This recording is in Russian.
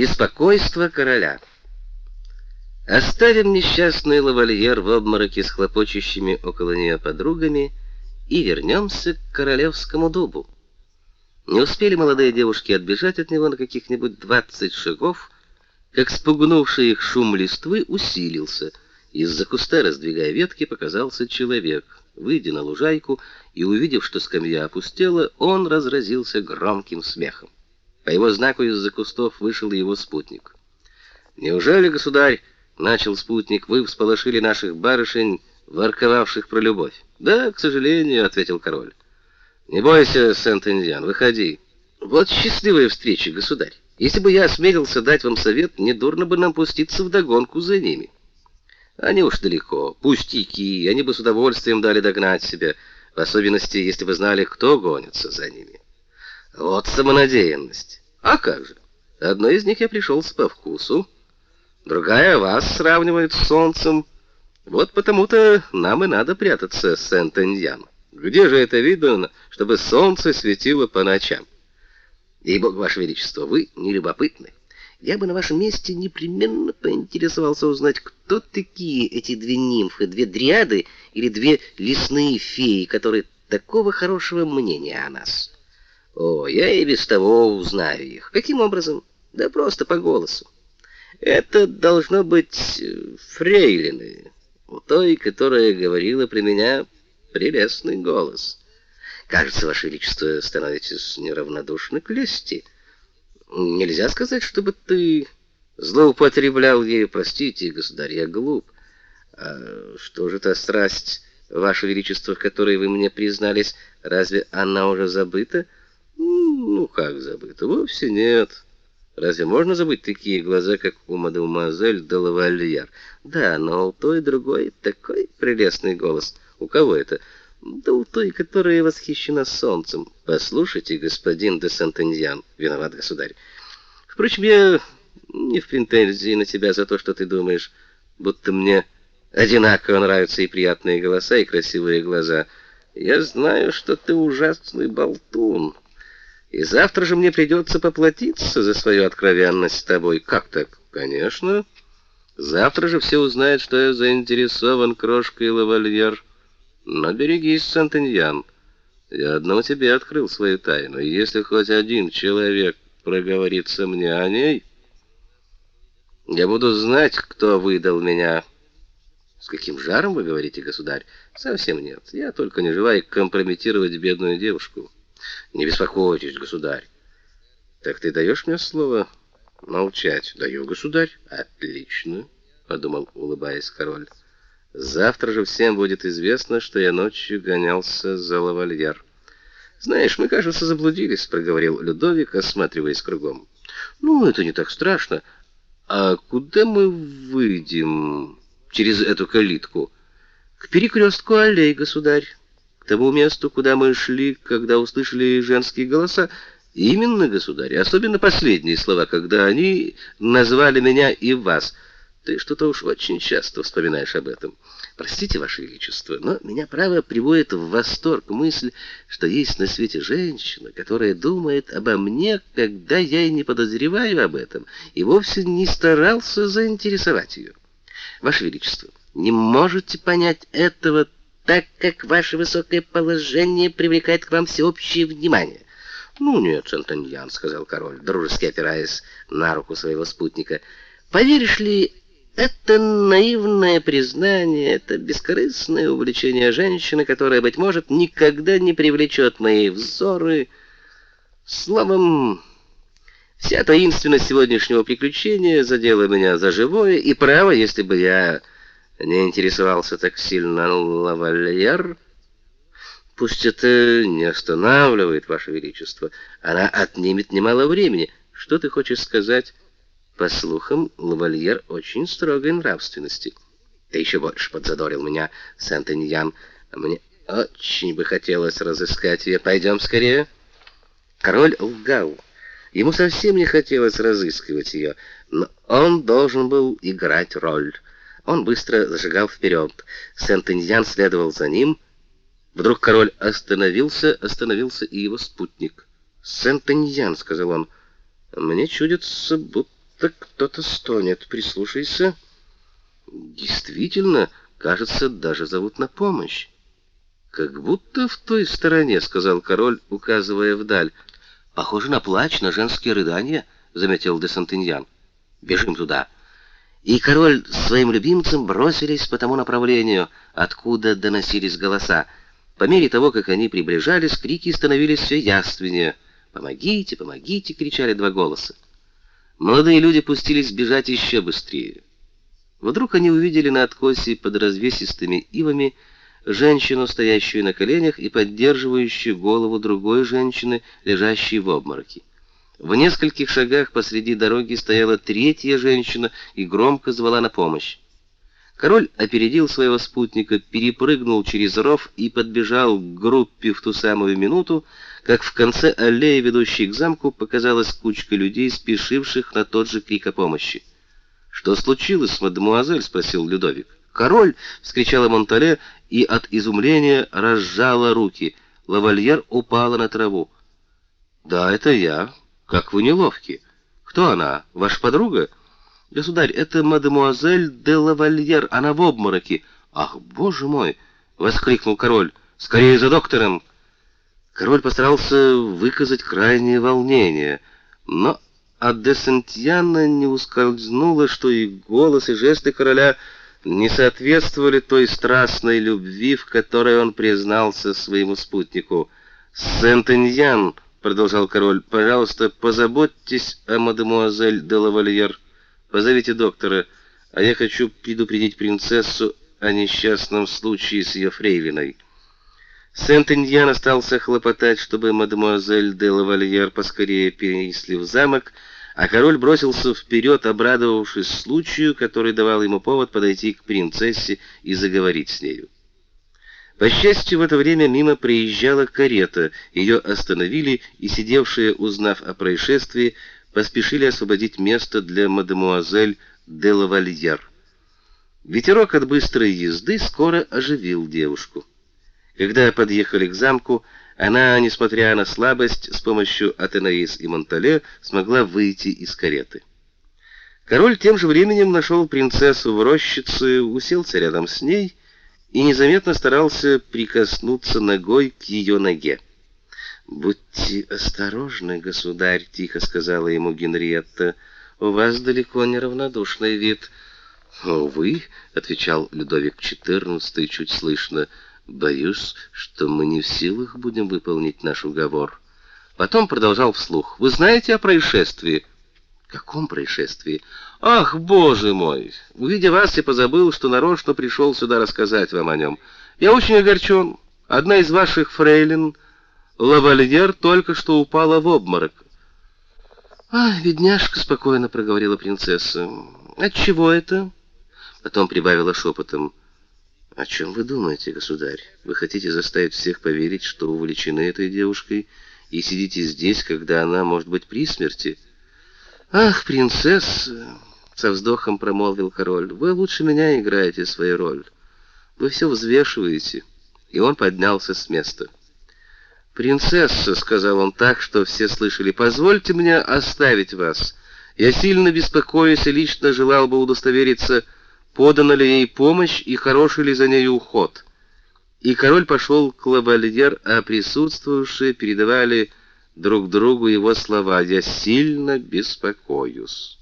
Беспокойство короля. Оставим несчастный лавальер в обмороке с хлопочущими около нее подругами и вернемся к королевскому дубу. Не успели молодые девушки отбежать от него на каких-нибудь двадцать шагов, как спугнувший их шум листвы усилился. Из-за куста, раздвигая ветки, показался человек. Выйдя на лужайку и увидев, что скамья опустела, он разразился громким смехом. По его знаку из-за кустов вышел его спутник. Неужели, государь, начал спутник, вы всполошили наших барышень, ворковавших про любовь? Да, к сожалению, ответил король. Не бойся, Сент-Индиан, выходи. Вот счастливая встреча, государь. Если бы я осмелился дать вам совет, не дурно бы нам пуститься в догонку за ними. Они уж далеко, пустяки, они бы с удовольствием дали догнать себя, в особенности, если бы знали, кто гонится за ними. Вот самонадеянность. А как же? Одной из них я пришелся по вкусу, другая вас сравнивает с солнцем. Вот потому-то нам и надо прятаться, Сент-Эньян. Где же это видно, чтобы солнце светило по ночам? И бог ваше величество, вы не любопытны. Я бы на вашем месте непременно поинтересовался узнать, кто такие эти две нимфы, две дриады или две лесные феи, которые такого хорошего мнения о нас. О, я и без того узнаю их. Каким образом? Да просто по голосу. Это должно быть э, фрейлины, у той, которая говорила при меня прелестный голос. Кажется, ваше величество становитесь неравнодушны к лести. Нельзя сказать, чтобы ты злоупотреблял ею, простите, государь, я глуп. А что же та страсть, ваше величество, в которой вы мне признались, разве она уже забыта? Ну, как забыто? Вовсе нет. Разве можно забыть такие глаза, как у мадемуазель де лавальер? Да, но у той другой такой прелестный голос. У кого это? Да у той, которая восхищена солнцем. Послушайте, господин де Сантеньян, виноват государь. Впрочем, я не в претензии на тебя за то, что ты думаешь, будто мне одинаково нравятся и приятные голоса, и красивые глаза. Я знаю, что ты ужасный болтун. И завтра же мне придется поплатиться за свою откровенность с тобой. Как так? Конечно. Завтра же все узнают, что я заинтересован крошкой лавальер. Но берегись, Сантеньян. Я одному тебе открыл свою тайну. И если хоть один человек проговорится мне о ней, я буду знать, кто выдал меня. С каким жаром вы говорите, государь? Совсем нет. Я только не желаю компрометировать бедную девушку. Не беспокойтесь, государь. Так ты даешь мне слово молчать? Даю, государь. Отлично, подумал, улыбаясь король. Завтра же всем будет известно, что я ночью гонялся за лавальер. Знаешь, мы, кажется, заблудились, проговорил Людовик, осматриваясь кругом. Ну, это не так страшно. А куда мы выйдем через эту калитку? К перекрестку аллей, государь тому месту, куда мы шли, когда услышали женские голоса, именно, государь, особенно последние слова, когда они назвали меня и вас. Ты что-то уж очень часто вспоминаешь об этом. Простите, ваше величество, но меня право приводит в восторг мысль, что есть на свете женщина, которая думает обо мне, когда я и не подозреваю об этом, и вовсе не старался заинтересовать ее. Ваше величество, не можете понять этого так как ваше высокое положение привлекает к вам всеобщее внимание. Ну нет, Сантаньян, сказал король, дружески опираясь на руку своего спутника. Поверишь ли, это наивное признание, это бескорыстное увлечение женщины, которая быть может никогда не привлечет мои взоры. Словом, вся таинственность сегодняшнего приключения задела меня за живое, и право, если бы я не интересовался так сильно лавальер. Пусть это не останавливает, Ваше Величество. Она отнимет немало времени. Что ты хочешь сказать? По слухам, лавальер очень строгой нравственности. Ты еще больше подзадорил меня, Сент-Эньян. Мне очень бы хотелось разыскать ее. Пойдем скорее. Король лгал. Ему совсем не хотелось разыскивать ее, но он должен был играть роль. Он быстро зашагал вперед. Сент-Индиан следовал за ним. Вдруг король остановился, остановился и его спутник. "Сент-Индиан", сказал он. "Мне чудится, будто кто-то стонет. Прислушайся. Действительно, кажется, даже зовут на помощь. Как будто в той стороне, сказал король, указывая вдаль. Похоже на плач, на женские рыдания, заметил де Сантеньян. Бежим туда. И король с своим любимцем бросились по тому направлению, откуда доносились голоса. По мере того, как они приближались, крики становились все яственнее. «Помогите, помогите!» — кричали два голоса. Молодые люди пустились бежать еще быстрее. Вдруг они увидели на откосе под развесистыми ивами женщину, стоящую на коленях и поддерживающую голову другой женщины, лежащей в обмороке. В нескольких шагах посреди дороги стояла третья женщина и громко звала на помощь. Король опередил своего спутника, перепрыгнул через ров и подбежал к группе в ту самую минуту, как в конце аллеи, ведущей к замку, показалась кучка людей, спешивших на тот же крик о помощи. «Что случилось, мадемуазель?» — спросил Людовик. «Король!» — вскричала Монтале и от изумления разжала руки. Лавальер упала на траву. «Да, это я. Как вы неловки. Кто она? Ваша подруга?» «Государь, это мадемуазель де лавальер. Она в обмороке». «Ах, боже мой!» — воскликнул король. «Скорее за доктором!» Король постарался выказать крайнее волнение, но от де Сантьяна не ускользнуло, что и голос, и жесты короля не соответствовали той страстной любви, в которой он признался своему спутнику. «Сент-Эньян», — продолжал король, — «пожалуйста, позаботьтесь о мадемуазель де лавальер. Позовите доктора, а я хочу предупредить принцессу о несчастном случае с ее фрейлиной». Сент-Эньян остался хлопотать, чтобы мадемуазель де лавальер поскорее перенесли в замок, а король бросился вперед, обрадовавшись случаю, который давал ему повод подойти к принцессе и заговорить с нею. По счастью, в это время мимо приезжала карета, ее остановили, и сидевшие, узнав о происшествии, поспешили освободить место для мадемуазель де лавальер. Ветерок от быстрой езды скоро оживил девушку. Когда подъехали к замку, она, несмотря на слабость, с помощью Атенаис и Монтале смогла выйти из кареты. Король тем же временем нашел принцессу в рощице, уселся рядом с ней и незаметно старался прикоснуться ногой к ее ноге. «Будьте осторожны, государь», — тихо сказала ему Генриетта, — «у вас далеко не равнодушный вид». «Увы», — отвечал Людовик XIV чуть слышно, — Боюсь, что мы не в силах будем выполнить наш уговор. Потом продолжал вслух. Вы знаете о происшествии? Каком происшествии? Ах, боже мой! Увидя вас, я позабыл, что нарочно пришел сюда рассказать вам о нем. Я очень огорчен. Одна из ваших фрейлин, лавальер, только что упала в обморок. «А, бедняжка», — спокойно проговорила принцесса. «От чего это?» Потом прибавила шепотом. О чем вы думаете, государь? Вы хотите заставить всех поверить, что увлечены этой девушкой и сидите здесь, когда она может быть при смерти? Ах, принцесса, со вздохом промолвил король. Вы лучше меня играете свою роль. Вы все взвешиваете. И он поднялся с места. «Принцесса», — сказал он так, что все слышали, — «позвольте мне оставить вас. Я сильно беспокоюсь и лично желал бы удостовериться, — подана ли ей помощь и хороший ли за нею уход. И король пошел к лавальер, а присутствующие передавали друг другу его слова «Я сильно беспокоюсь».